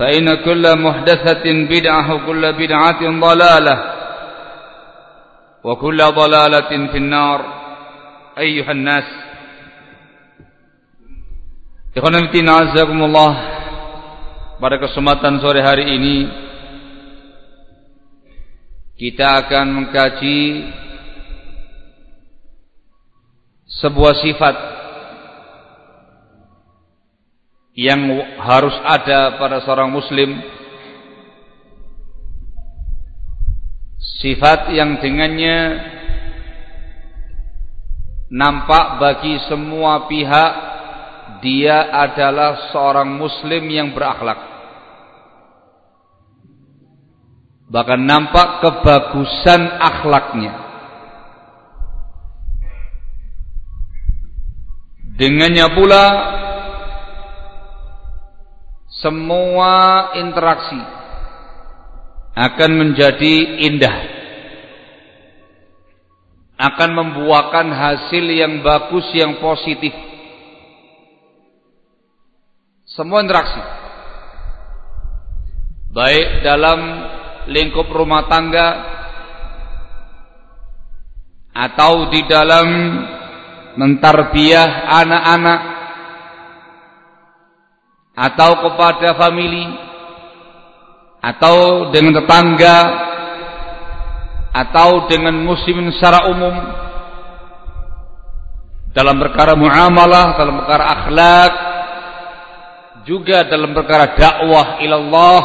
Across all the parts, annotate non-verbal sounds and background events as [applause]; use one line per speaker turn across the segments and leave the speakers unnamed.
فإن كل محدثة بدعة وكل بدعة ضلالة وكل ضلالة في النار أيها الناس Ikhwanuddin azakumullah Pada kesempatan sore hari ini Kita akan mengkaji Sebuah sifat Yang harus ada pada seorang muslim Sifat yang dengannya Nampak bagi semua pihak dia adalah seorang muslim yang berakhlak. Bahkan nampak kebagusan akhlaknya. Dengannya pula semua interaksi akan menjadi indah. Akan membuahkan hasil yang bagus, yang positif. Semua interaksi. Baik dalam lingkup rumah tangga atau di dalam mentarbiah anak-anak atau kepada famili. Atau dengan tetangga. Atau dengan muslimin secara umum. Dalam perkara muamalah dalam perkara akhlak. Juga dalam perkara dakwah ilallah.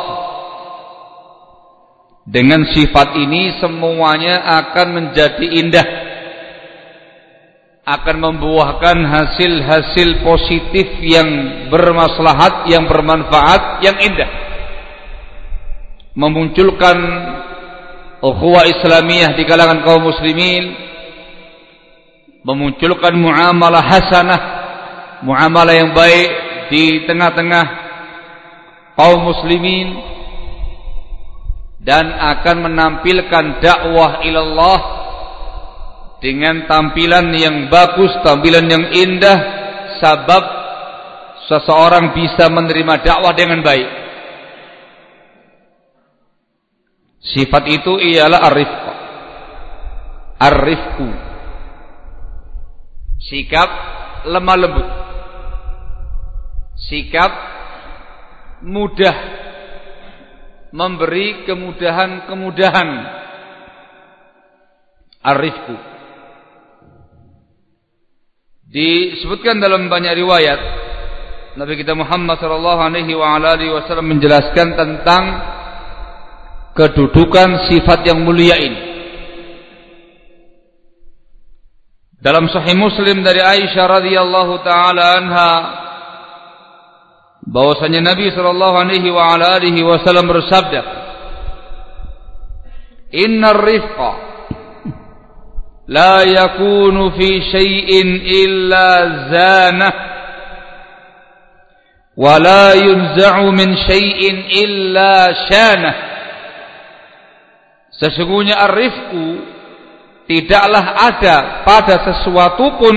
Dengan sifat ini semuanya akan menjadi indah akan membuahkan hasil-hasil positif yang bermaslahat yang bermanfaat yang indah. Memunculkan ukhuwah islamiyah di kalangan kaum muslimin. Memunculkan muamalah hasanah muamalah yang baik di tengah-tengah kaum muslimin. Dan akan menampilkan dakwah ilallah dengan tampilan yang bagus, tampilan yang indah sebab seseorang bisa menerima dakwah dengan baik. Sifat itu ialah arifq. Arifku. Sikap lemah lembut sikap mudah memberi kemudahan-kemudahan arifku disebutkan dalam banyak riwayat Nabi kita Muhammad sallallahu alaihi wasallam menjelaskan tentang kedudukan sifat yang mulia ini. Dalam sahih Muslim dari Aisyah radhiyallahu taala anha bahwasanya Nabi sallallahu alaihi wa alihi wasallam bersabda Innar rifqa yakunu fi syai'in illa zanah wa la yunza'u min syai'in illa syanah Sesungguhnya ar-rifqu tidaklah ada pada sesuatu pun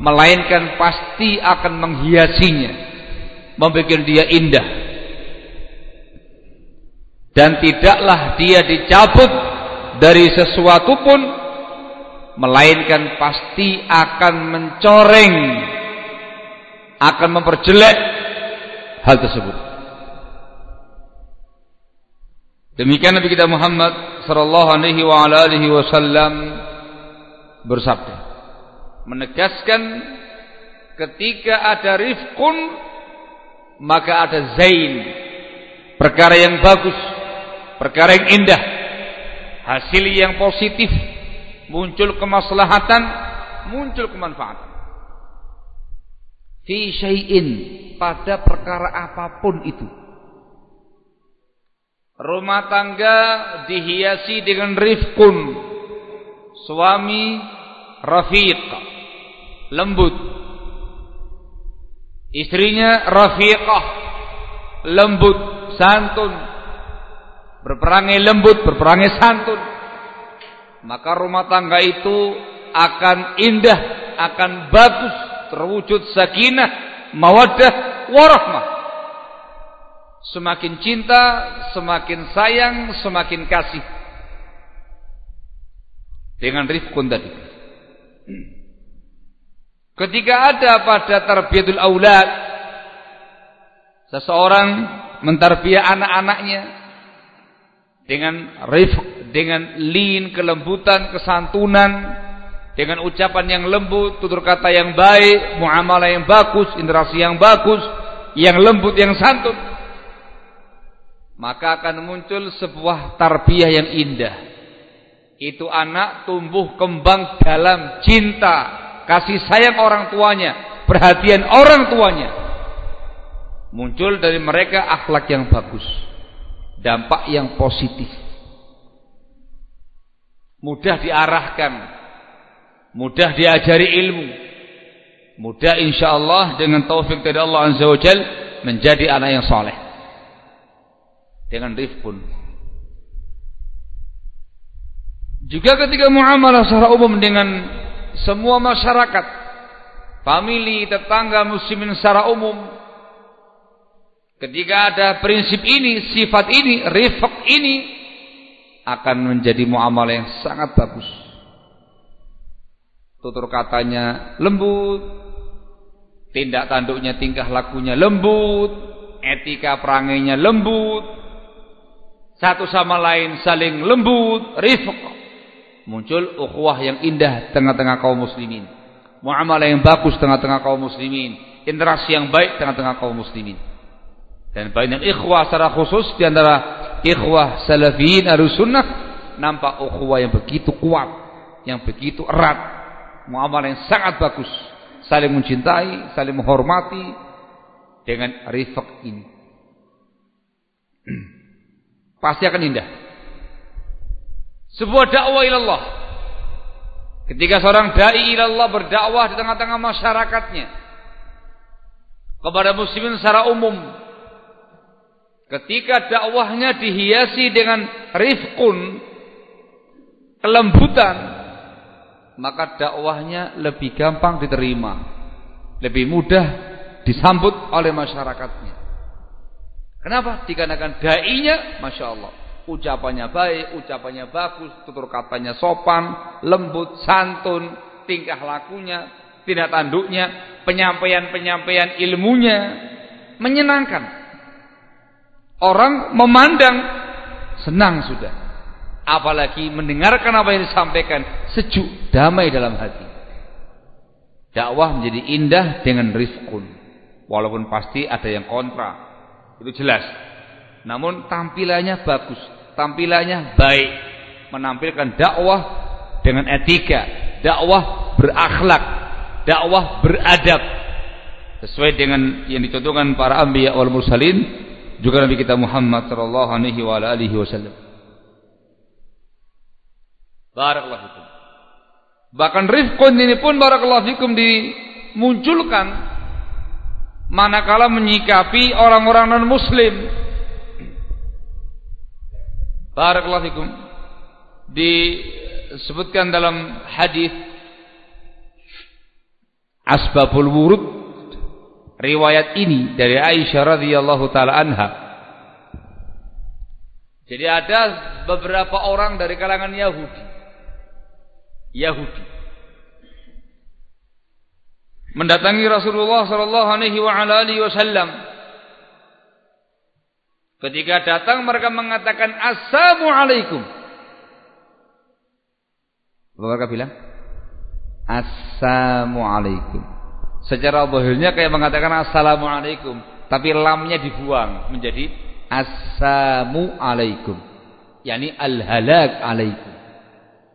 melainkan pasti akan menghiasinya membuat dia indah. Dan tidaklah dia dicabut dari sesuatu pun melainkan pasti akan mencoreng akan memperjelek hal tersebut. Demikian Nabi kita Muhammad sallallahu alaihi wasallam bersabda menegaskan ketika ada rifqun maka ada zain perkara yang bagus perkara yang indah hasil yang positif muncul kemaslahatan muncul kemanfaatan fi syai'in pada perkara apa pun itu Rumah tangga dihiasi dengan rifkun. Suami rafiq. Lembut. Istrinya rafiqah. Lembut. Santun. Berperangai lembut, berperangai santun. Maka rumah tangga itu akan indah, akan bagus, terwujud sakinah, mawaddah, warahmah. Semakin cinta, semakin sayang, semakin kasih. Dengan rifkun tadi. Ketika ada pada tarbiyatul aulad, seseorang mentarbiah anak-anaknya dengan rifq, dengan lin, kelembutan, kesantunan, dengan ucapan yang lembut, tutur kata yang baik, muamalah yang bagus, interaksi yang bagus, yang lembut, yang santun maka akan muncul sebuah tarbiyah yang indah. Itu anak tumbuh kembang dalam cinta, kasih sayang orang tuanya, perhatian orang tuanya. Muncul dari mereka akhlak yang bagus, dampak yang positif. Mudah diarahkan, mudah diajari ilmu. Mudah insyaallah dengan taufik dari Allah Azza wa Jalla menjadi anak yang soleh dengan rifkun. Juga ketika muamalah secara umum dengan semua masyarakat, famili, tetangga, muslimin secara umum, ketika ada prinsip ini, sifat ini, rifq ini, akan menjadi muamalah yang sangat bagus. Tutur katanya lembut, tindak tanduknya, tingkah lakunya lembut, etika perangainya lembut, satu sama lain saling lembut, rifq. Muncul ukhuwah yang indah tengah-tengah kaum muslimin. Muamalah yang bagus tengah-tengah kaum muslimin. Interaksi yang baik tengah-tengah kaum muslimin. Dan banyak ikhwah secara khusus di antara ikhwah salafiyin sunnah nampak ukhuwah yang begitu kuat, yang begitu erat. Muamalah yang sangat bagus, saling mencintai, saling menghormati dengan rifq ini. [clears throat] Pasti akan indah. Sebuah dakwah ilallah. Ketika seorang dai ilallah berdakwah di tengah-tengah masyarakatnya kepada muslimin secara umum. Ketika dakwahnya dihiasi dengan rifkun, kelembutan, maka dakwahnya lebih gampang diterima, lebih mudah disambut oleh masyarakatnya. Kenapa? Dikarenakan dai-nya Masya Allah Ucapannya baik, ucapannya bagus Tutur katanya sopan, lembut, santun Tingkah lakunya, tidak tanduknya Penyampaian-penyampaian ilmunya Menyenangkan Orang memandang. Senang sudah. Apalagi mendengarkan apa yang disampaikan. Sejuk, damai dalam hati. Dakwah menjadi indah dengan rifkun Walaupun pasti ada yang kontra. Itu jelas. Namun tampilannya bagus, tampilannya baik, menampilkan dakwah dengan etika, dakwah berakhlak, dakwah beradab. Sesuai dengan yang dicontohkan para anbiya wal mursalin juga Nabi kita Muhammad sallallahu alaihi wa alihi wasallam. Barakallahu fikum. Bahkan rifqun ini pun barakallahu fikum dimunculkan manakala menyikapi orang-orang non muslim. Barakallahu fikum. Disebutkan dalam hadis Asbabul Wurud riwayat ini dari Aisyah radhiyallahu taala anha. Jadi ada beberapa orang dari kalangan Yahudi. Yahudi mendatangi Rasulullah sallallahu alaihi wasallam. Ketika datang mereka mengatakan assalamu alaikum. Mereka bilang assalamu alaikum. Secara zahirnya kayak mengatakan assalamu alaikum, tapi lamnya dibuang menjadi assalamu alaikum. Yani al-halak alaikum.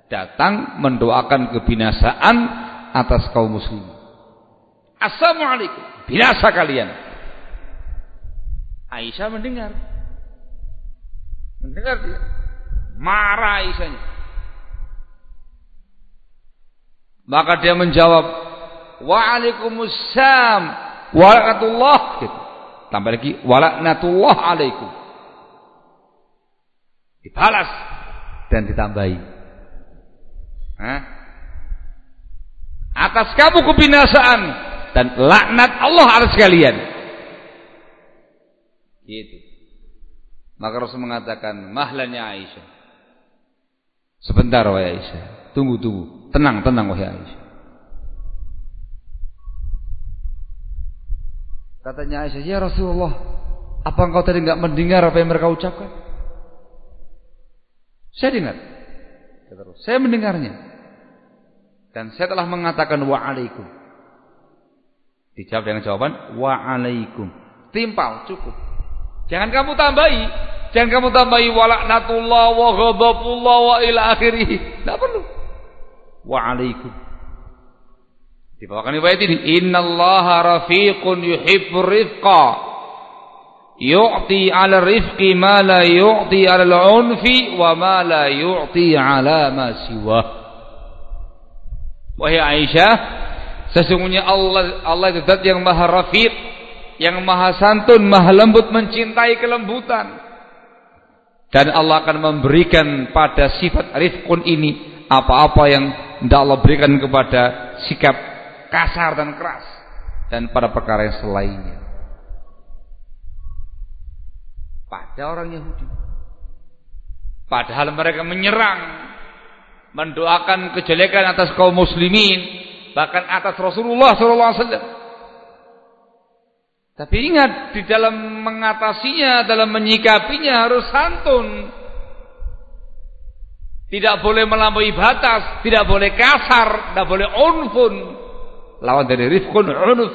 Datang mendoakan kebinasaan atas kaum muslim. Assalamualaikum. Binasa kalian. Aisyah mendengar. Mendengar dia. Marah Aisyahnya. Maka dia menjawab, Waalaikumsalam walakatullah gitu. Tambah lagi walaknatullah alaikum. Dibalas dan ditambahi. Hah? Atas kamu kebinasaan dan laknat Allah atas kalian. Gitu. Maka Rasul mengatakan mahlannya Aisyah. Sebentar wahai Aisyah. Tunggu tunggu. Tenang tenang wahai Aisyah. Katanya Aisyah, "Ya Rasulullah, apa engkau tadi enggak mendengar apa yang mereka ucapkan?" Saya dengar. Saya mendengarnya. Dan saya telah mengatakan wa'alaikum. Dijawab dengan jawaban wa'alaikum. Timpal, cukup. Jangan kamu tambahi. Jangan kamu tambahi walaknatullah wa ghadabullah wa ila akhirih. Tidak perlu. Wa'alaikum. Dibawakan riwayat ini, "Innallaha rafiqun yuhibbur rifqa." Yu'ti 'ala rifqi ma la yu'ti 'ala al-'unfi wa ma la yu'ti 'ala ma siwa. Wahai Aisyah, sesungguhnya Allah Allah itu zat yang maha rafiq, yang maha santun, maha lembut mencintai kelembutan. Dan Allah akan memberikan pada sifat rifqun ini apa-apa yang tidak Allah berikan kepada sikap kasar dan keras dan pada perkara yang selainnya. Pada orang Yahudi. Padahal mereka menyerang, mendoakan kejelekan atas kaum muslimin, bahkan atas Rasulullah SAW. Tapi ingat, di dalam mengatasinya, dalam menyikapinya harus santun. Tidak boleh melampaui batas, tidak boleh kasar, tidak boleh unfun lawan dari rifqun unuf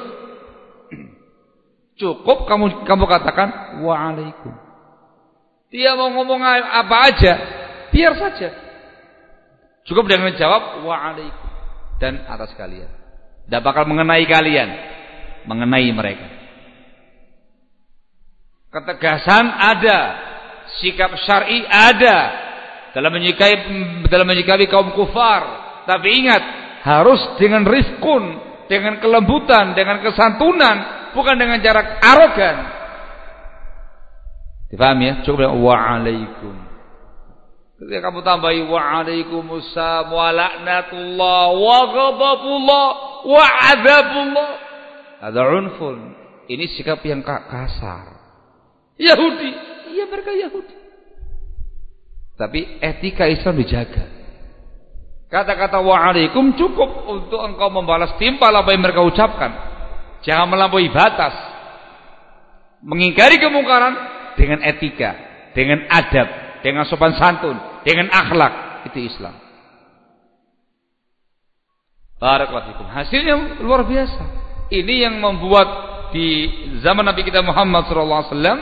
cukup kamu kamu katakan waalaikum. Dia mau ngomong apa aja biar saja. Cukup dengan jawab waalaikum. Dan atas kalian. Tidak bakal mengenai kalian mengenai mereka. Ketegasan ada sikap syar'i ada. Dalam menyikapi dalam menyikapi kaum kufar. Tapi ingat harus dengan rifkun dengan kelembutan, dengan kesantunan, bukan dengan jarak arogan. Difaham ya? Cukup wa'alaikum. Ketika kamu tambahi wa'alaikumussalam wa la'natullah wa ghadabullah wa azabullah. Ada unfun. Ini sikap yang kasar. Yahudi. Iya mereka Yahudi. Tapi etika Islam dijaga. Kata-kata wa'alaikum cukup untuk engkau membalas timpal apa yang mereka ucapkan. Jangan melampaui batas. Mengingkari kemungkaran dengan etika, dengan adab, dengan sopan santun, dengan akhlak. Itu Islam. Barakallahu Hasilnya luar biasa. Ini yang membuat di zaman Nabi kita Muhammad SAW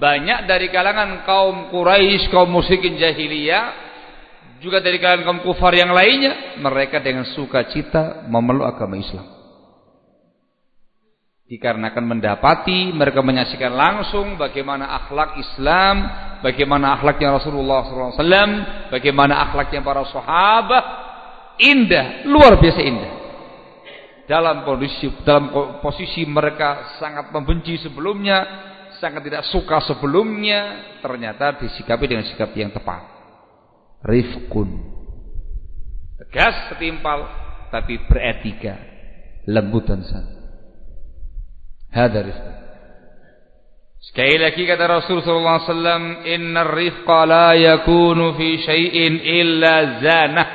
banyak dari kalangan kaum Quraisy, kaum musyrikin jahiliyah juga dari kalangan kaum kufar yang lainnya, mereka dengan sukacita memeluk agama Islam. Dikarenakan mendapati, mereka menyaksikan langsung bagaimana akhlak Islam, bagaimana akhlaknya Rasulullah SAW, bagaimana akhlaknya para sahabat, indah, luar biasa indah. Dalam kondisi dalam posisi mereka sangat membenci sebelumnya, sangat tidak suka sebelumnya, ternyata disikapi dengan sikap yang tepat rifkun tegas setimpal tapi beretika lembut dan santai hada rifkun sekali lagi kata Rasul sallallahu alaihi wasallam innar rifqa la yakunu fi syai'in illa zanah.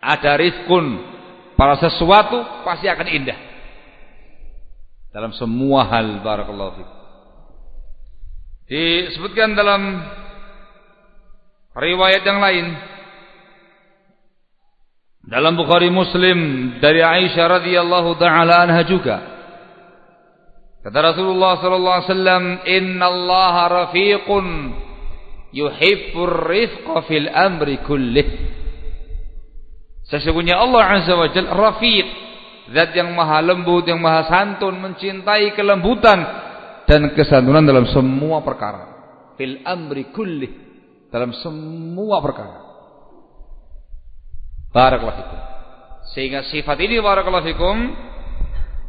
Ada rifkun pada sesuatu pasti akan indah. Dalam semua hal barakallahu fikum disebutkan dalam riwayat yang lain. Dalam Bukhari Muslim dari Aisyah radhiyallahu taala anha juga. Kata Rasulullah sallallahu alaihi wasallam innallaha rafiqun yuhibbur rifqa fil amri kullih. Sesungguhnya Allah azza wa jalla rafiq zat yang maha lembut yang maha santun mencintai kelembutan dan kesantunan dalam semua perkara. Fil amri kullih dalam semua perkara. Barakallahu fikum. Sehingga sifat ini barakallahu fikum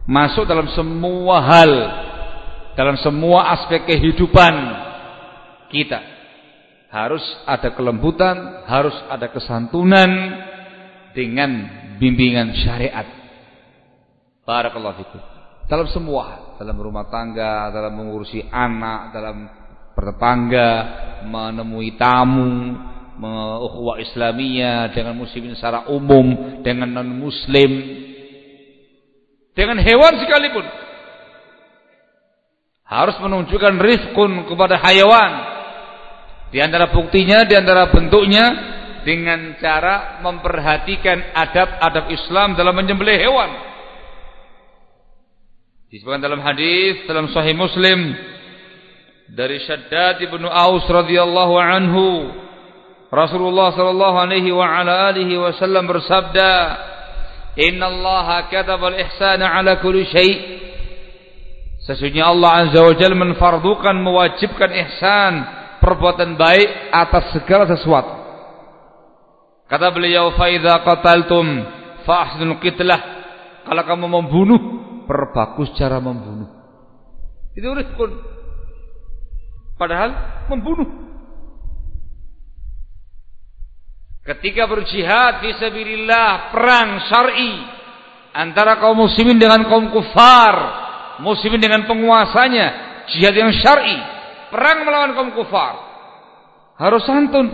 masuk dalam semua hal, dalam semua aspek kehidupan kita. Harus ada kelembutan, harus ada kesantunan dengan bimbingan syariat. Barakallahu fikum. Dalam semua, dalam rumah tangga, dalam mengurusi anak, dalam bertetangga, menemui tamu, ukhuwah Islamiyah dengan muslimin secara umum, dengan non muslim, dengan hewan sekalipun. Harus menunjukkan rizkun kepada hayawan. Di antara buktinya, di antara bentuknya dengan cara memperhatikan adab-adab Islam dalam menyembelih hewan. Disebutkan dalam hadis dalam Sahih Muslim dari Syaddad ibnu Aus radhiyallahu anhu. Rasulullah sallallahu alaihi wa ala alihi wasallam bersabda Inna Allah kataba al-ihsana ala kulli syai' Sesungguhnya Allah Azza wa Jalla menfardukan mewajibkan ihsan perbuatan baik atas segala sesuatu. Kata beliau fa idza qataltum fa ahsinul qitlah. Kalau kamu membunuh perbagus cara membunuh. Itu rizkun Padahal membunuh. Ketika berjihad fisabilillah perang syar'i antara kaum muslimin dengan kaum kufar, muslimin dengan penguasanya, jihad yang syar'i, perang melawan kaum kufar. Harus santun.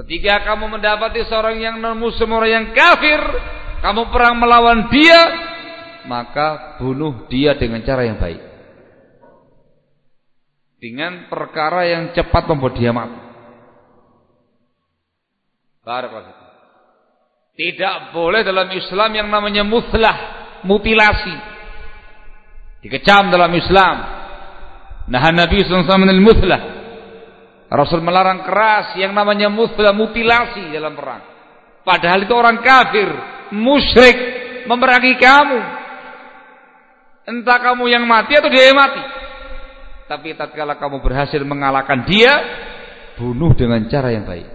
Ketika kamu mendapati seorang yang non muslim orang yang kafir, kamu perang melawan dia, maka bunuh dia dengan cara yang baik dengan perkara yang cepat membuat dia mati. Barakallahu Tidak boleh dalam Islam yang namanya muslah, mutilasi. Dikecam dalam Islam. Nah Nabi SAW muslah. Rasul melarang keras yang namanya muslah, mutilasi dalam perang. Padahal itu orang kafir, musyrik, memerangi kamu. Entah kamu yang mati atau dia yang mati. Tapi tatkala kamu berhasil mengalahkan dia, bunuh dengan cara yang baik.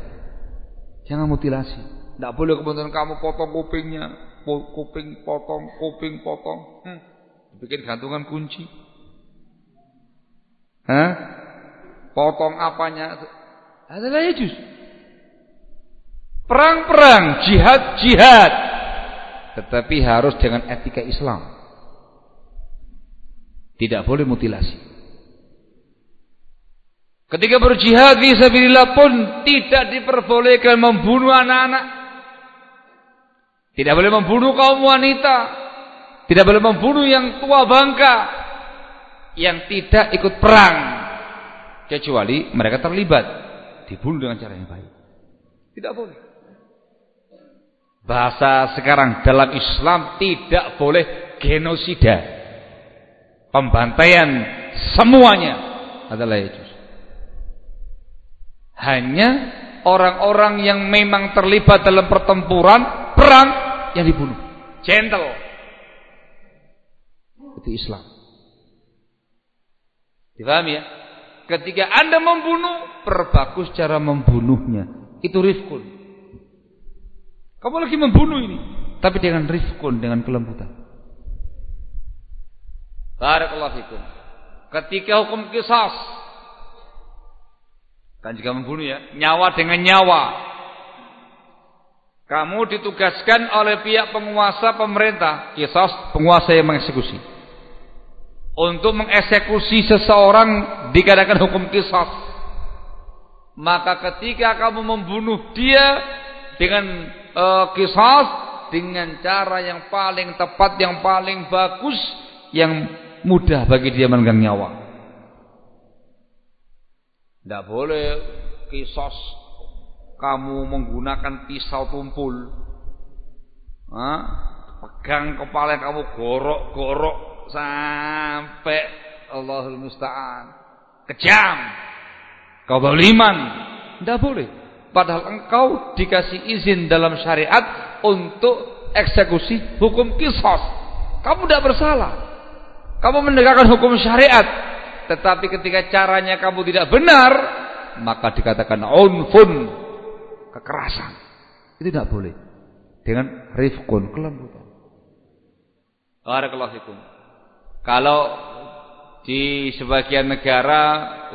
Jangan mutilasi. Tidak boleh kemudian kamu potong kupingnya, kuping potong, kuping potong. Hmm. Bikin gantungan kunci. Hah? Potong apanya? Adalah ya jus. Perang-perang, jihad-jihad. Tetapi harus dengan etika Islam. Tidak boleh mutilasi. Ketika berjihad fisabilillah pun tidak diperbolehkan membunuh anak-anak. Tidak boleh membunuh kaum wanita. Tidak boleh membunuh yang tua bangka yang tidak ikut perang kecuali mereka terlibat dibunuh dengan cara yang baik. Tidak boleh. Bahasa sekarang dalam Islam tidak boleh genosida. Pembantaian semuanya adalah itu. Hanya orang-orang yang memang terlibat dalam pertempuran perang yang dibunuh. Gentle. Itu Islam. Dipahami ya? Ketika Anda membunuh, perbagus cara membunuhnya. Itu rifkun. Kamu lagi membunuh ini, tapi dengan rifkun, dengan kelembutan. Barakallahu fikum. Ketika hukum kisas kan jika membunuh ya, nyawa dengan nyawa. Kamu ditugaskan oleh pihak penguasa pemerintah, kisas penguasa yang mengeksekusi. Untuk mengeksekusi seseorang dikatakan hukum kisas. Maka ketika kamu membunuh dia dengan uh, kisas dengan cara yang paling tepat, yang paling bagus, yang mudah bagi dia memegang nyawa. Tidak boleh kisos kamu menggunakan pisau tumpul. Hah? Pegang kepala kamu gorok-gorok sampai Allahul Musta'an. Kejam. Kau baliman. Tidak boleh. Padahal engkau dikasih izin dalam syariat untuk eksekusi hukum kisos. Kamu tidak bersalah. Kamu menegakkan hukum syariat, tetapi ketika caranya kamu tidak benar, maka dikatakan unfun, kekerasan. Itu tidak boleh. Dengan rifkun, kelembutan. Fikum. Kalau di sebagian negara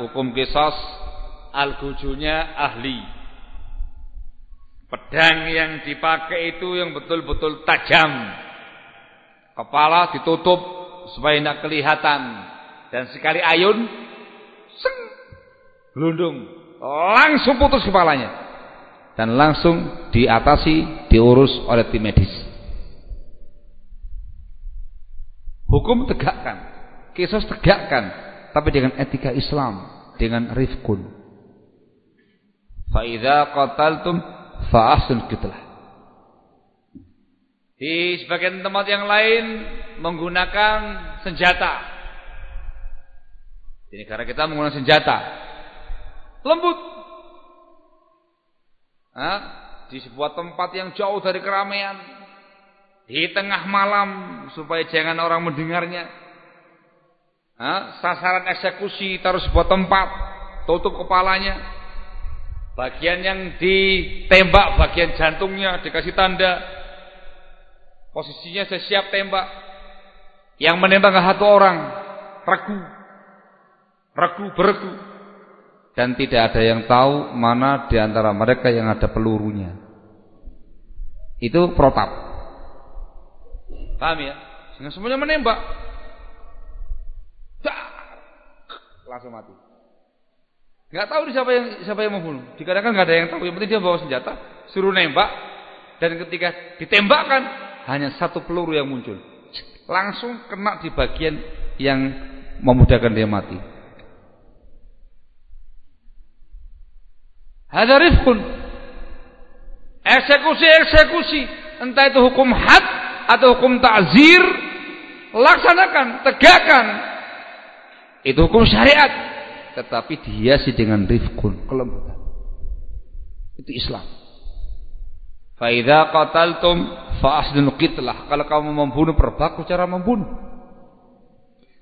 hukum kisos al-gujunya ahli. Pedang yang dipakai itu yang betul-betul tajam. Kepala ditutup supaya tidak kelihatan dan sekali ayun seng gelundung. Langsung putus kepalanya. Dan langsung diatasi diurus oleh tim medis. Hukum tegakkan kisos tegakkan tapi dengan etika Islam dengan rifkun fa idza qataltum fa ahsin qitlah. Di sebagian tempat yang lain menggunakan senjata. Di negara kita menggunakan senjata. Lembut. Hah? Di sebuah tempat yang jauh dari keramaian. Di tengah malam supaya jangan orang mendengarnya. Hah? Sasaran eksekusi taruh sebuah tempat, tutup kepalanya. Bagian yang ditembak bagian jantungnya dikasih tanda Posisinya saya siap tembak. Yang menembak satu orang ragu. Ragu beregu. Dan tidak ada yang tahu mana di antara mereka yang ada pelurunya. Itu protap. Paham ya? Sehingga semuanya menembak. Langsung mati. Gak tahu siapa yang siapa yang membunuh. Dikatakan gak ada yang tahu. Yang penting dia bawa senjata, suruh nembak dan ketika ditembakkan hanya satu peluru yang muncul. Langsung kena di bagian yang memudahkan dia mati. Ada rifkun. Eksekusi-eksekusi. Entah itu hukum had atau hukum ta'zir. Laksanakan, tegakkan. Itu hukum syariat. Tetapi dihiasi dengan rifkun, kelembutan. Itu Islam. Faidha qataltum fa'asdun qitlah. Kalau kamu membunuh perbaku cara membunuh.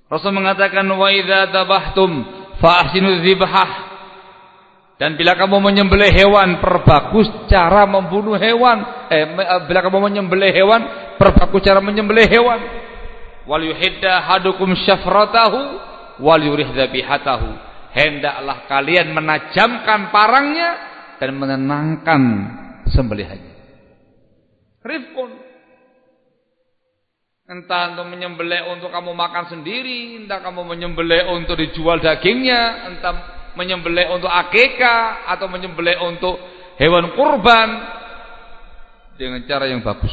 Rasul mengatakan wa idza dabahtum fa'asinu dzibhah. Dan bila kamu menyembelih hewan perbagus cara membunuh hewan. Eh bila kamu menyembelih hewan perbagus cara menyembelih hewan. Wal yuhidda hadukum syafratahu wal yurih dzabihatahu. Hendaklah kalian menajamkan parangnya dan menenangkan sembelihannya. Rifkun. Entah untuk menyembelih untuk kamu makan sendiri, entah kamu menyembelih untuk dijual dagingnya, entah menyembelih untuk akekah atau menyembelih untuk hewan kurban dengan cara yang bagus.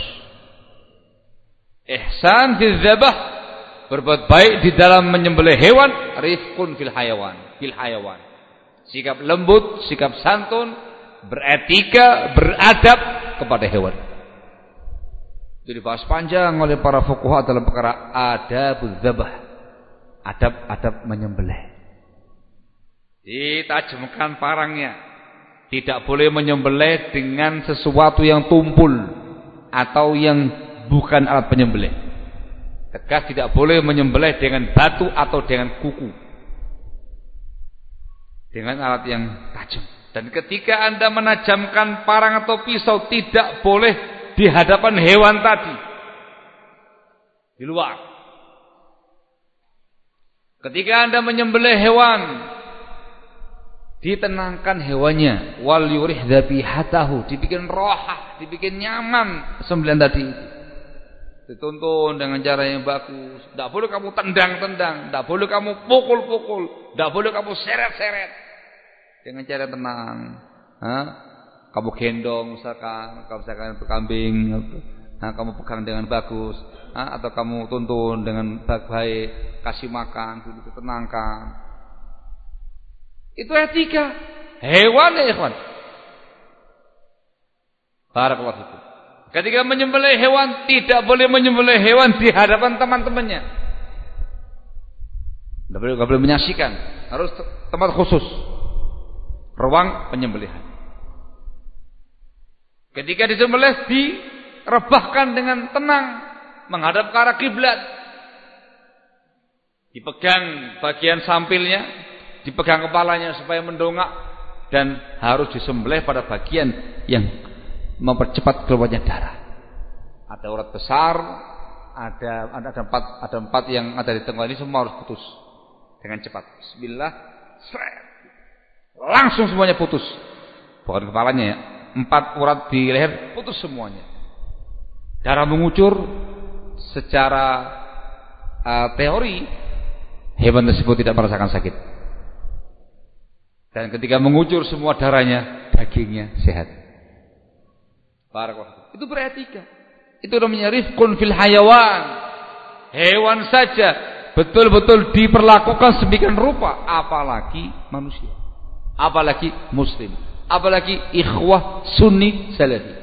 Ihsan fil dzabah berbuat baik di dalam menyembelih hewan, rifkun fil hayawan, fil hayawan. Sikap lembut, sikap santun, beretika, beradab kepada hewan. Itu dibahas panjang oleh para fuqaha dalam perkara adabul dzabah. Adab-adab menyembelih. Ditajamkan parangnya. Tidak boleh menyembelih dengan sesuatu yang tumpul atau yang bukan alat penyembelih. Tegas tidak boleh menyembelih dengan batu atau dengan kuku. Dengan alat yang tajam. Dan ketika Anda menajamkan parang atau pisau tidak boleh di hadapan hewan tadi. Di luar. Ketika Anda menyembelih hewan ditenangkan hewannya. Wal yurih dzabihatahu. Dibikin rohah dibikin nyaman. Sembilan tadi. Dituntun dengan cara yang bagus. Tidak boleh kamu tendang-tendang. Tidak boleh kamu pukul-pukul. Tidak boleh kamu seret-seret. Dengan cara tenang. Hah? kamu gendong misalkan. Kamu misalkan kambing. Nah, kamu pegang dengan bagus. Hah? atau kamu tuntun dengan baik-baik. Kasih makan. Tenangkan itu etika. Hewan ya ikhwan. Barakallahu fikum. Ketika menyembelih hewan tidak boleh menyembelih hewan di hadapan teman-temannya. Tidak boleh, boleh menyaksikan. Harus tempat khusus. Ruang penyembelihan. Ketika disembelih direbahkan dengan tenang menghadap ke arah kiblat. Dipegang bagian sampilnya dipegang kepalanya supaya mendongak dan harus disembelih pada bagian yang mempercepat keluarnya darah. Ada urat besar, ada ada empat ada empat yang ada di tengah ini semua harus putus dengan cepat. Bismillah, langsung semuanya putus. Bukan kepalanya ya, empat urat di leher putus semuanya. Darah mengucur secara uh, teori hewan tersebut tidak merasakan sakit. Dan ketika mengucur semua darahnya, dagingnya sehat. Itu beretika. Itu namanya rifqun fil hayawan. Hewan saja betul-betul diperlakukan sedemikian rupa, apalagi manusia. Apalagi muslim, apalagi ikhwah sunni salafi.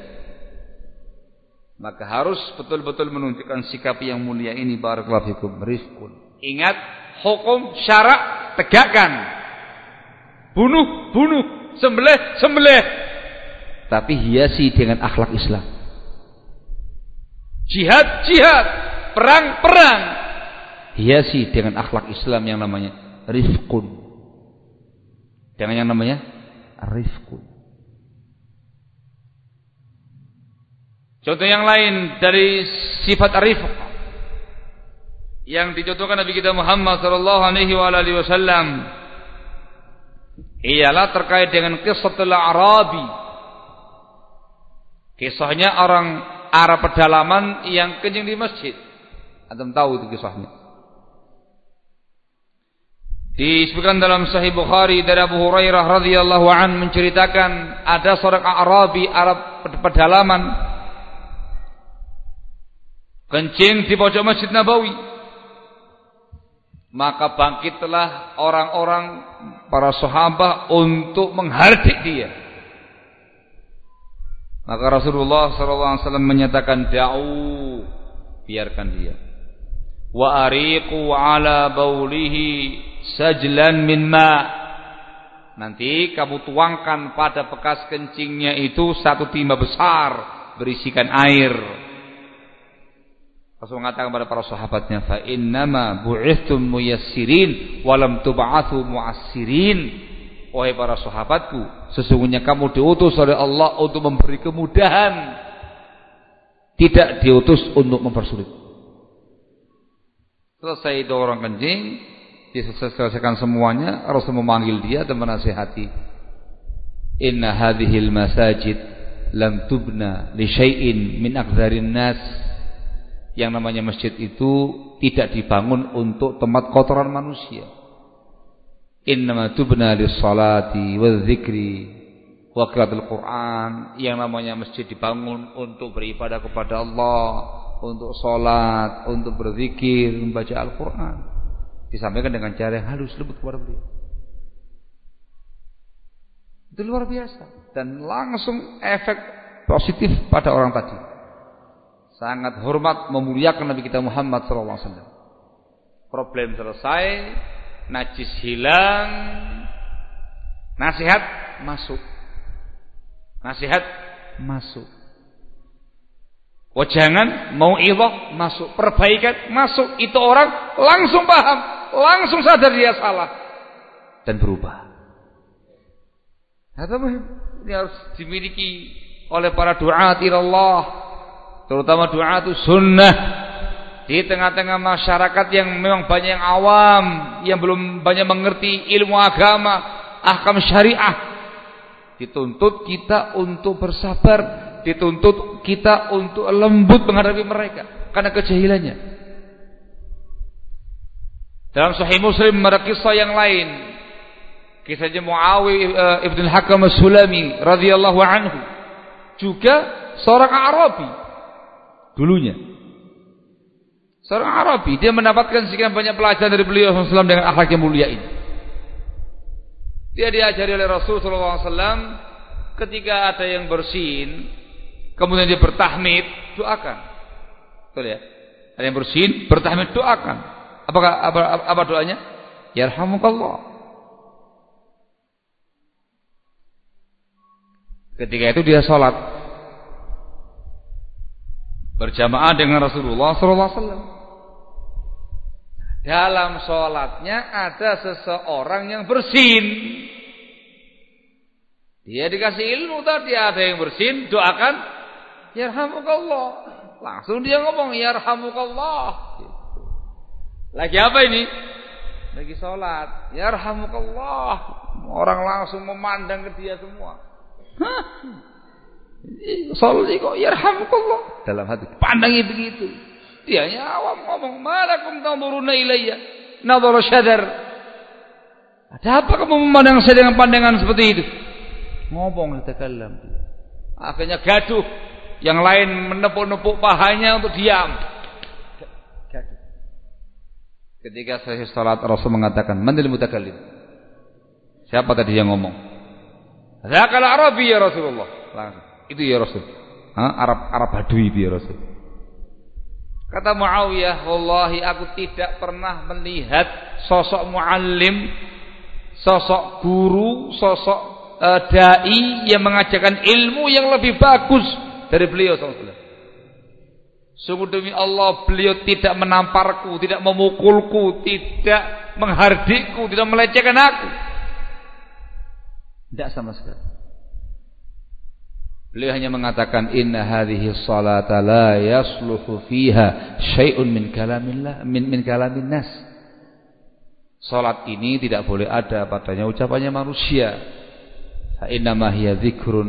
Maka harus betul-betul menunjukkan sikap yang mulia ini barakallahu fikum rifqun. Ingat hukum syarak tegakkan Bunuh, bunuh, sembelih, sembelih. Tapi hiasi dengan akhlak Islam. Jihad, jihad, perang, perang. Hiasi dengan akhlak Islam yang namanya rifqun. Dengan yang namanya rifqun. Contoh yang lain dari sifat rifq yang dicontohkan Nabi kita Muhammad sallallahu alaihi wasallam ialah terkait dengan kisah Arabi. Kisahnya orang Arab pedalaman yang kencing di masjid. Anda tahu itu kisahnya. Disebutkan dalam Sahih Bukhari dari Abu Hurairah radhiyallahu an menceritakan ada seorang Arabi Arab pedalaman kencing di pojok Masjid Nabawi maka bangkitlah orang-orang para sahabat untuk menghardik dia. Maka Rasulullah SAW menyatakan da'u biarkan dia. Wa ariqu ala baulihi sajlan min ma. Nanti kamu tuangkan pada bekas kencingnya itu satu timba besar berisikan air. Rasul mengatakan kepada para sahabatnya, "Fa innama bu'ithum muyassirin wa lam tub'atsu mu'assirin." Wahai para sahabatku, sesungguhnya kamu diutus oleh Allah untuk memberi kemudahan, tidak diutus untuk mempersulit. Selesai itu orang kencing, diselesaikan semuanya, Rasul memanggil dia dan menasihati. Inna hadhil masajid lam tubna li syai'in min akdharin nas yang namanya masjid itu tidak dibangun untuk tempat kotoran manusia. Innama tubna lis-salati wadz-dzikri wa qiraatul Qur'an. Yang namanya masjid dibangun untuk beribadah kepada Allah, untuk salat, untuk berzikir, membaca Al-Qur'an. Disampaikan dengan cara yang halus lembut kepada beliau. Itu luar biasa dan langsung efek positif pada orang tadi sangat hormat memuliakan Nabi kita Muhammad SAW. Problem selesai, najis hilang, nasihat masuk. Nasihat masuk. Wajangan mau ilah masuk, perbaikan masuk. Itu orang langsung paham, langsung sadar dia salah dan berubah. Ini harus dimiliki oleh para duat Allah, terutama duat sunnah di tengah-tengah masyarakat yang memang banyak yang awam, yang belum banyak mengerti ilmu agama, ahkam syariah. Dituntut kita untuk bersabar, dituntut kita untuk lembut menghadapi mereka karena kejahilannya. Dalam Sahih Muslim ada kisah yang lain. Kisahnya Muawiyah uh, Ibn Hakam As-Sulami radhiyallahu anhu. Juga seorang Arabi dulunya. Seorang Arabi dia mendapatkan sekian banyak pelajaran dari beliau SAW dengan akhlak yang mulia ini. Dia diajari oleh Rasul SAW ketika ada yang bersin, kemudian dia bertahmid, doakan. Betul ya? Ada yang bersin, bertahmid, doakan. Apakah apa, apa doanya? Yarhamukallah. Ketika itu dia sholat berjamaah dengan Rasulullah SAW. Dalam sholatnya ada seseorang yang bersin. Dia dikasih ilmu tadi ada yang bersin, doakan yarhamukallah. Langsung dia ngomong yarhamukallah. Lagi apa ini? Lagi sholat. Yarhamukallah. Orang langsung memandang ke dia semua. Sholat kok yarhamukallah. Dalam hati pandangi begitu. Dia awam ngomong, "Malakum tanzuruna ilayya?" Nadhara syadar. Ada apa kamu memandang saya dengan pandangan seperti itu? Ngomong takallam. Akhirnya gaduh. Yang lain menepuk-nepuk pahanya untuk diam. Gaduh. Ketika saya salat Rasul mengatakan, "Manil mutakallim?" Siapa tadi yang ngomong? Zakal Arabi ya Rasulullah. Langsung. Itu ya Rasul. Ha? Arab Arab Badui itu ya Rasul. Kata Muawiyah, "Wallahi aku tidak pernah melihat sosok muallim, sosok guru, sosok uh, dai yang mengajarkan ilmu yang lebih bagus dari beliau sallallahu Sungguh demi Allah beliau tidak menamparku, tidak memukulku, tidak menghardikku, tidak melecehkan aku. Tidak sama sekali. Beliau hanya mengatakan inna hadhihi salata la yasluhu fiha syai'un min kalamillah min min kalamin nas. Salat ini tidak boleh ada padanya ucapannya manusia. Fa inna ma hiya dzikrun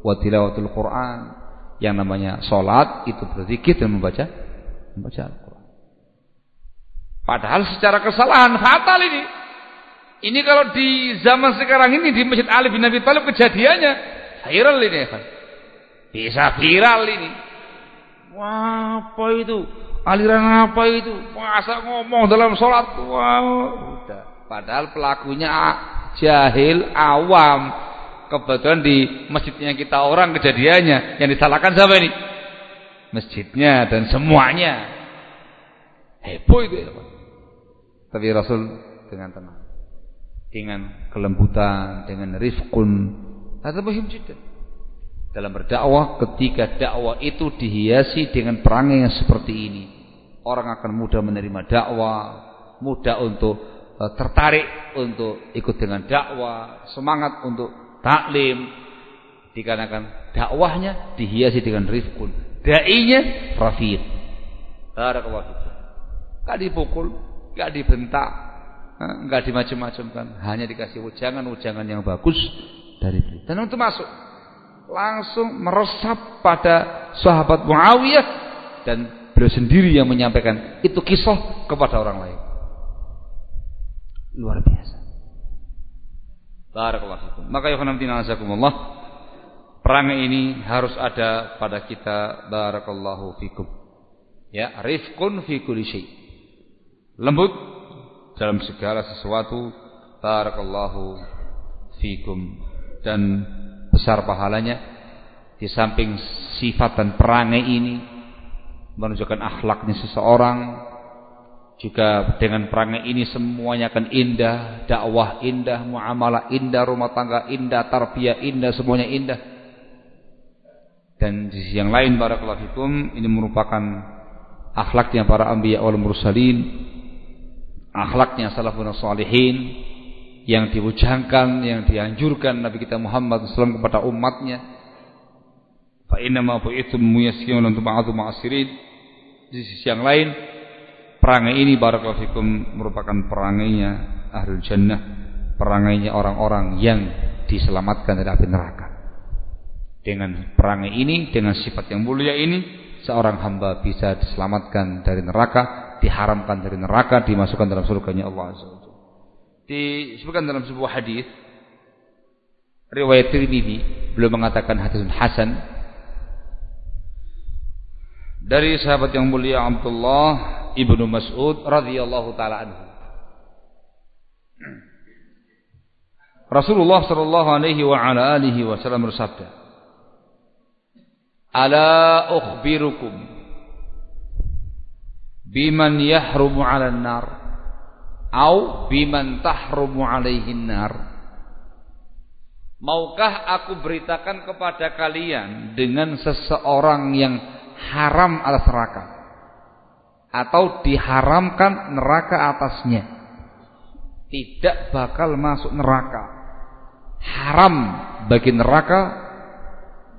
wa tilawatul Qur'an. Yang namanya salat itu berzikir dan membaca membaca Al-Qur'an. Padahal secara kesalahan fatal ini. Ini kalau di zaman sekarang ini di Masjid Ali bin Abi Thalib kejadiannya viral ini kan. Bisa viral ini. Wah, apa itu? Aliran apa itu? Masa ngomong dalam sholat? Wah, udah. Padahal pelakunya jahil, awam. Kebetulan di masjidnya kita orang kejadiannya. Yang disalahkan siapa ini? Masjidnya dan semuanya. Heboh itu ya Tapi Rasul dengan tenang. Dengan kelembutan, dengan rifkun. Ada muhim juga dalam berdakwah ketika dakwah itu dihiasi dengan perangai yang seperti ini orang akan mudah menerima dakwah mudah untuk uh, tertarik untuk ikut dengan dakwah semangat untuk taklim. Dikarenakan dakwahnya dihiasi dengan rifkun dai-nya rafiq. Barakallahu Gak dipukul gak dibentak enggak dimacam-macamkan hanya dikasih ujangan-ujangan yang bagus dari beliau. Dan untuk masuk langsung meresap pada sahabat Muawiyah dan beliau sendiri yang menyampaikan itu kisah kepada orang lain. Luar biasa. Barakallahu fikum. Maka ya azakumullah perang ini harus ada pada kita barakallahu fikum. Ya, rifqun fi kulli syai. Lembut dalam segala sesuatu barakallahu fikum dan besar pahalanya di samping sifat dan perangai ini menunjukkan akhlaknya seseorang juga dengan perangai ini semuanya akan indah dakwah indah muamalah indah rumah tangga indah tarbiyah indah semuanya indah. Dan di sisi yang lain barakallahu fikum ini merupakan akhlaknya para anbiya wal mursalin, akhlaknya salafun salihin yang diwujudkan, yang dianjurkan Nabi kita Muhammad SAW kepada umatnya. Fa inna ma bu'ithum muyassirin untuk ba'dhu ma'asirin. Di sisi yang lain, perangai ini barakallahu fikum merupakan perangainya ahlul jannah, perangainya orang-orang yang diselamatkan dari api neraka. Dengan perangai ini, dengan sifat yang mulia ini, seorang hamba bisa diselamatkan dari neraka, diharamkan dari neraka, dimasukkan dalam surganya Allah Azza Disebutkan dalam sebuah hadis riwayat Tirmidzi belum mengatakan hadis hasan dari sahabat yang mulia Abdullah ibnu Mas'ud radhiyallahu taala anhu. Rasulullah sallallahu alaihi wa ala alihi wasallam bersabda, "Ala ukhbirukum biman yahrumu 'ala an-nar au biman tahrumu 'alaihi an-nar?" Maukah aku beritakan kepada kalian dengan seseorang yang haram atas neraka atau diharamkan neraka atasnya? Tidak bakal masuk neraka haram bagi neraka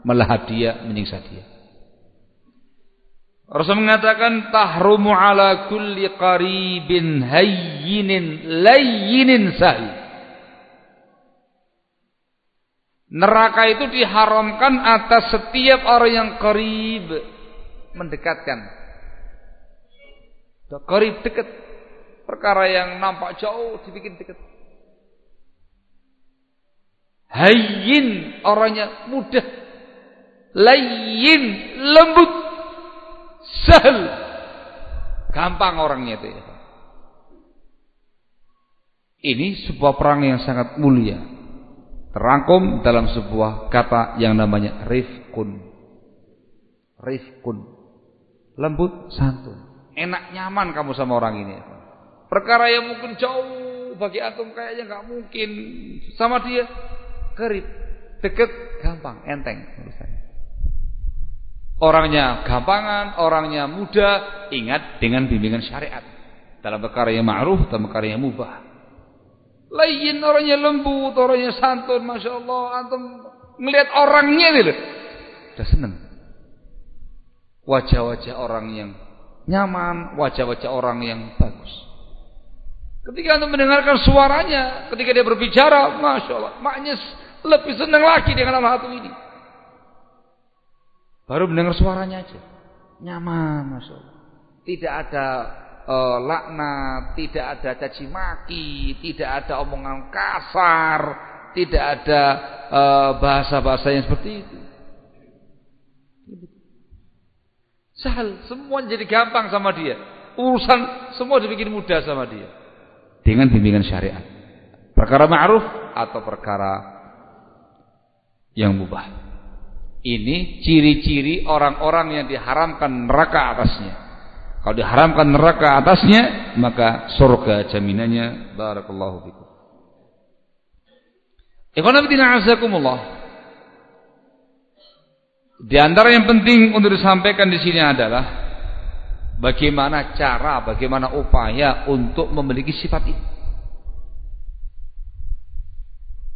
melahat dia menyiksa dia. Rasul mengatakan tahrumu ala kulli qaribin hayyinin layyinin sahih. Neraka itu diharamkan atas setiap orang yang qarib mendekatkan. Qarib dekat. Perkara yang nampak jauh dibikin dekat. Hayyin orangnya mudah. Layyin lembut. Sahal. Gampang orangnya itu ya. Ini sebuah perang yang sangat mulia. Terangkum dalam sebuah kata yang namanya rifkun. Rifkun. Lembut, santun. Enak nyaman kamu sama orang ini. Perkara yang mungkin jauh bagi antum kayaknya nggak mungkin sama dia kerip, deket, gampang, enteng Orangnya gampangan, orangnya mudah, ingat dengan bimbingan syariat. Dalam perkara yang ma'ruf, dalam perkara yang mubah. Lain orangnya lembut, orangnya santun, Masya Allah. Antum melihat orangnya gitu. Sudah senang. Wajah-wajah orang yang nyaman, wajah-wajah orang yang bagus. Ketika anda mendengarkan suaranya, ketika dia berbicara, Masya Allah, maknya lebih senang lagi dengan satu ini. Baru mendengar suaranya aja. Nyaman, Masya Allah. Tidak ada uh, laknat, tidak ada caci maki, tidak ada omongan kasar, tidak ada eh, bahasa-bahasa yang seperti itu. Sahal, semua jadi gampang sama dia. Urusan semua dibikin mudah sama dia. Dengan bimbingan syariat. Perkara ma'ruf atau perkara yang mubah. Ini ciri-ciri orang-orang yang diharamkan neraka atasnya. Kalau diharamkan neraka atasnya, maka surga jaminannya. Barakallahu fikum. Ikhwanabidina azakumullah. Di antara yang penting untuk disampaikan di sini adalah bagaimana cara, bagaimana upaya untuk memiliki sifat ini.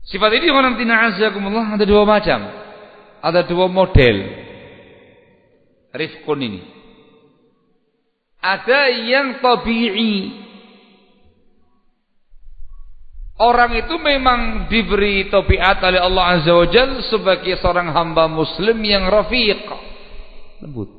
Sifat ini khonamtina azakumullah ada dua macam. Ada dua model. Rifkun ini. Ada yang tabi'i. Orang itu memang diberi tabiat oleh Allah Azza wa Jal sebagai seorang hamba muslim yang rafiq. Lembut.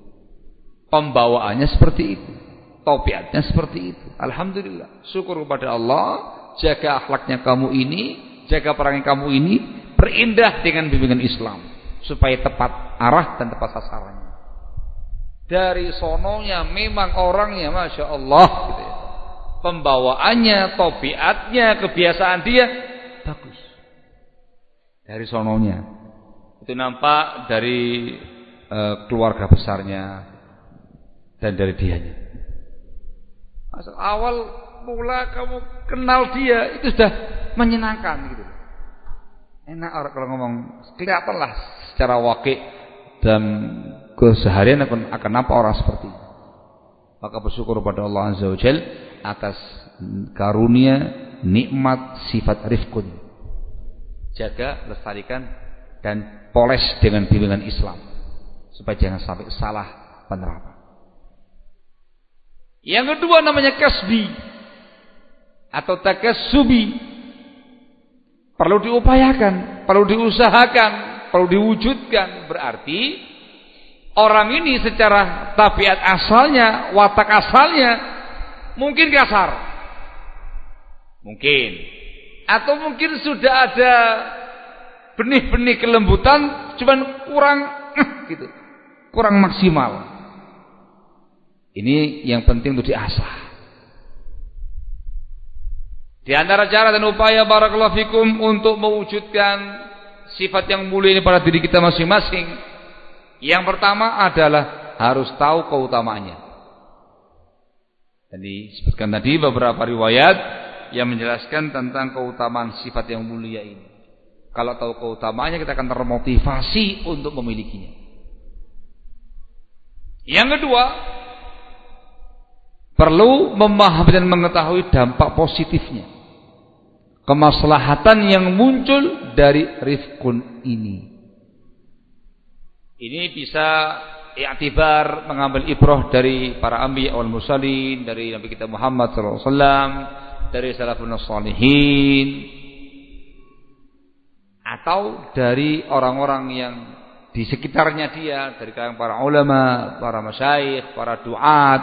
Pembawaannya seperti itu. Tabiatnya seperti itu. Alhamdulillah. Syukur kepada Allah. Jaga akhlaknya kamu ini jaga perangai kamu ini perindah dengan bimbingan Islam supaya tepat arah dan tepat sasarannya. Dari sononya memang orangnya masya Allah gitu ya. Pembawaannya, tobiatnya, kebiasaan dia bagus. Dari sononya itu nampak dari uh, keluarga besarnya dan dari dianya. Masa awal mula kamu kenal dia itu sudah menyenangkan gitu. Enak orang kalau ngomong kelihatan lah secara wakil dan keseharian akan, akan apa orang seperti ini. Maka bersyukur kepada Allah Azza wa Jal atas karunia nikmat sifat rifkun. Jaga, lestarikan dan poles dengan bimbingan Islam supaya jangan sampai salah penerapan. Yang kedua namanya kasbi atau takasubi. Perlu diupayakan, perlu diusahakan, perlu diwujudkan. Berarti orang ini secara tabiat asalnya, watak asalnya mungkin kasar. Mungkin. Atau mungkin sudah ada benih-benih kelembutan cuman kurang gitu. Kurang maksimal. Ini yang penting untuk diasah. Di antara cara dan upaya barakallahu fikum untuk mewujudkan sifat yang mulia ini pada diri kita masing-masing. Yang pertama adalah harus tahu keutamaannya. Jadi disebutkan tadi beberapa riwayat yang menjelaskan tentang keutamaan sifat yang mulia ini. Kalau tahu keutamaannya kita akan termotivasi untuk memilikinya. Yang kedua, perlu memahami dan mengetahui dampak positifnya. Kemaslahatan yang muncul dari rifkun ini. Ini bisa i'tibar mengambil ibrah dari para anbiya wal mursalin, dari Nabi kita Muhammad wasallam, dari salafun salihin atau dari orang-orang yang di sekitarnya dia dari kalangan para ulama, para masyayikh, para duat,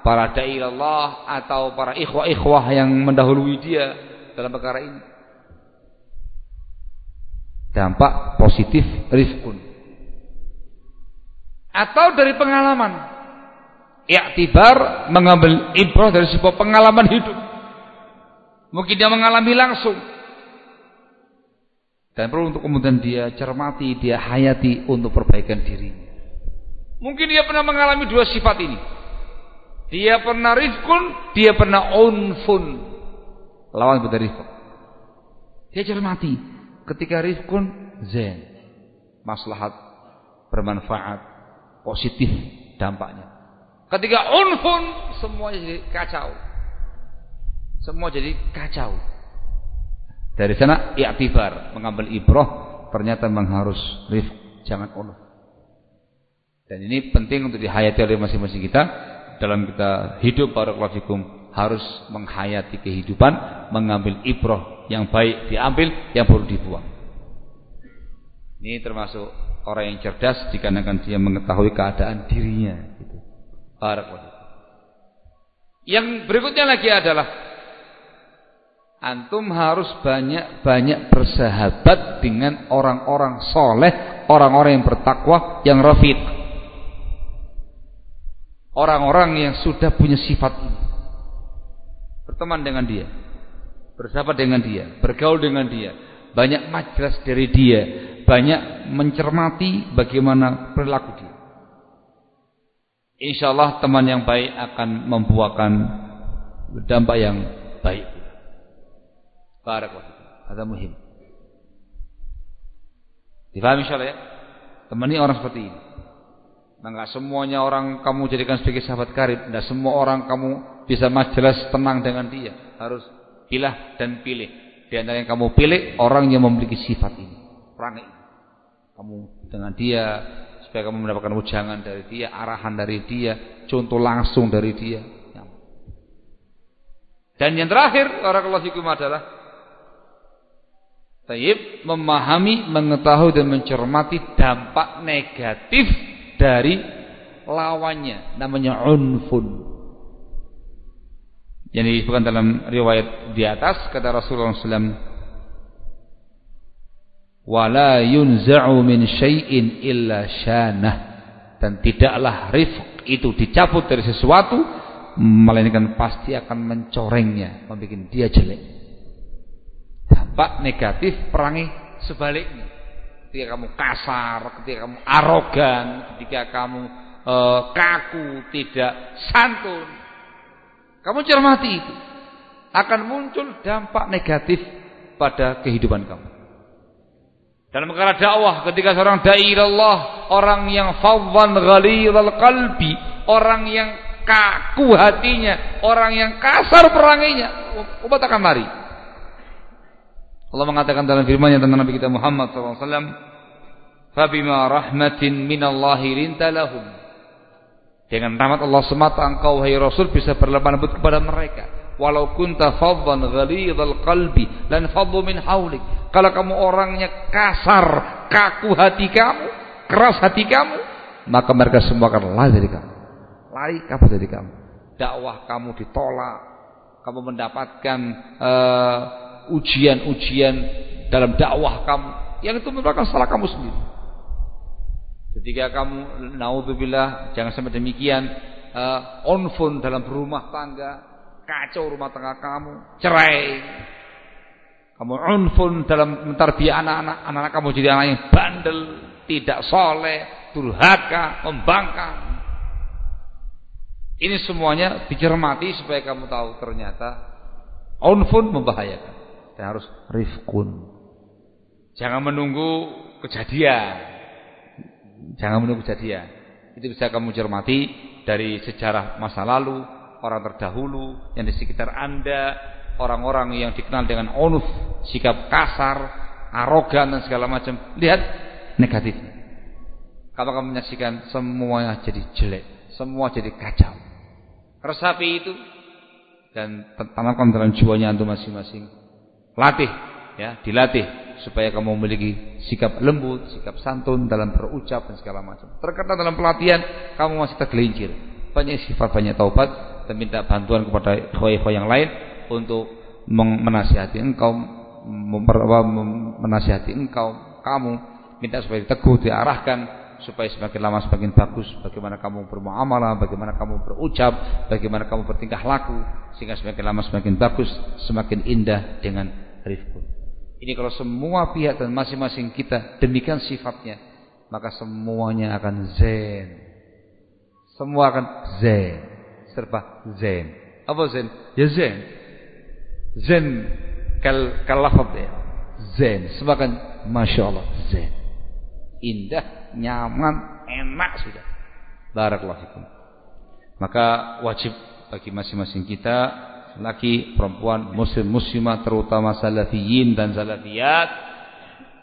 para dai Allah atau para ikhwah-ikhwah yang mendahului dia dalam perkara ini. Dampak positif rizkun. Atau dari pengalaman. Iktibar mengambil ibrah dari sebuah pengalaman hidup. Mungkin dia mengalami langsung. Dan perlu untuk kemudian dia cermati, dia hayati untuk perbaikan diri. Mungkin dia pernah mengalami dua sifat ini. Dia pernah rifkun, dia pernah unfun. Lawan dari rifkun. Dia cermati. Ketika rifkun, zen. Maslahat, bermanfaat, positif dampaknya. Ketika unfun, semua jadi kacau. Semua jadi kacau. Dari sana i'tibar, mengambil ibroh, ternyata memang harus rifq, jangan unf. Dan ini penting untuk dihayati oleh masing-masing kita dalam kita hidup barakallahu fikum harus menghayati kehidupan, mengambil ibrah yang baik diambil, yang perlu dibuang. Ini termasuk orang yang cerdas dikarenakan dia mengetahui keadaan dirinya gitu. Yang berikutnya lagi adalah antum harus banyak-banyak bersahabat dengan orang-orang soleh, orang-orang yang bertakwa, yang rafiq orang-orang yang sudah punya sifat ini. Berteman dengan dia, bersahabat dengan dia, bergaul dengan dia, banyak majelis dari dia, banyak mencermati bagaimana perilaku dia. Insya Allah teman yang baik akan membuahkan dampak yang baik. Barakallahu. Ada muhim. Difahami insya Allah ya? Temani orang seperti ini. Nah, enggak semuanya orang kamu jadikan sebagai sahabat karib. Enggak semua orang kamu bisa majelis tenang dengan dia. Harus pilih dan pilih. Di antara yang kamu pilih orang yang memiliki sifat ini. Perangai Kamu dengan dia supaya kamu mendapatkan ujangan dari dia, arahan dari dia, contoh langsung dari dia. Dan yang terakhir, barakallahu fikum adalah Tayyib memahami, mengetahui dan mencermati dampak negatif dari lawannya namanya unfun. Yang disebutkan dalam riwayat di atas kata Rasulullah SAW wala yunza'u min syai'in illa syanah. Dan tidaklah rifq itu dicabut dari sesuatu melainkan pasti akan mencorengnya membuat dia jelek. Dampak negatif perangi sebaliknya ketika kamu kasar, ketika kamu arogan, ketika kamu e, kaku, tidak santun. Kamu cermati itu. Akan muncul dampak negatif pada kehidupan kamu. dalam perkara dakwah ketika seorang dai Allah orang yang fadhan ghalidhal qalbi orang yang kaku hatinya orang yang kasar peranginya obat akan lari Allah mengatakan dalam firman-Nya tentang Nabi kita Muhammad SAW Fabima rahmatin minallahi lintalahum. Dengan rahmat Allah semata engkau hai Rasul bisa berlemah lembut kepada mereka. Walau kunta faddan ghalidhal qalbi lan faddu min haulik kalau kamu orangnya kasar kaku hati kamu keras hati kamu maka mereka semua akan lari dari kamu. Lari kabur dari kamu. Dakwah kamu ditolak. Kamu mendapatkan uh, ujian-ujian dalam dakwah kamu yang itu merupakan salah kamu sendiri ketika kamu naudzubillah jangan sampai demikian uh, onfun dalam berumah tangga kacau rumah tangga kamu, cerai. Kamu unfun dalam mentarbiah anak-anak, anak-anak kamu jadi anak yang bandel, tidak soleh, durhaka, membangkang. Ini semuanya dicermati supaya kamu tahu ternyata unfun membahayakan. Dan harus rifkun. Jangan menunggu kejadian. Jangan menunggu kejadian. Itu bisa kamu cermati dari sejarah masa lalu, orang terdahulu yang di sekitar Anda, orang-orang yang dikenal dengan onuf, sikap kasar, arogan dan segala macam. Lihat negatifnya. Kalau kamu menyaksikan semuanya jadi jelek, semua jadi kacau. Resapi itu dan tanamkan dalam jiwanya antum masing-masing. Latih ya, dilatih supaya kamu memiliki sikap lembut, sikap santun dalam berucap dan segala macam. Terkadang dalam pelatihan kamu masih tergelincir. Banyak sifat, banyak taubat dan minta bantuan kepada ikhwah yang lain untuk menasihati engkau menasihati engkau kamu minta supaya teguh diarahkan supaya semakin lama semakin bagus bagaimana kamu bermuamalah bagaimana kamu berucap bagaimana kamu bertingkah laku sehingga semakin lama semakin bagus semakin indah dengan rifkun ini kalau semua pihak dan masing-masing kita demikian sifatnya maka semuanya akan zen semua akan zen serba zen. Apa zen? Ya zen. Zen kal kalafab ya. Zen. Sebakan masya Allah zen. Indah, nyaman, enak sudah. Barakallahu. Maka wajib bagi masing-masing kita laki, perempuan, muslim, muslimah terutama salafiyin dan salafiyat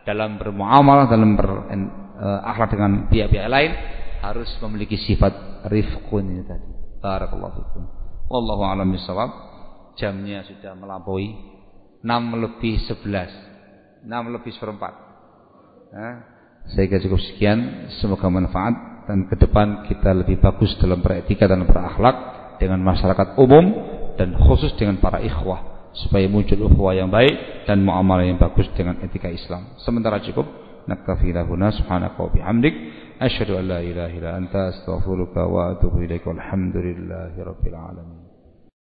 dalam bermuamalah dalam berakhlak uh, dengan pihak-pihak lain harus memiliki sifat rifqun ini tadi. Barakallahu fikum. Wallahu a'lam bishawab. Jamnya sudah melampaui 6 lebih 11. 6 lebih seperempat. Nah, saya cukup sekian. Semoga manfaat dan ke depan kita lebih bagus dalam beretika dan berakhlak dengan masyarakat umum dan khusus dengan para ikhwah supaya muncul ukhuwah yang baik dan muamalah yang bagus dengan etika Islam. Sementara cukup naktafi lahuna subhanaka wa bihamdik asyhadu an la ilaha illa anta astaghfiruka wa atubu ilaika walhamdulillahi rabbil alamin.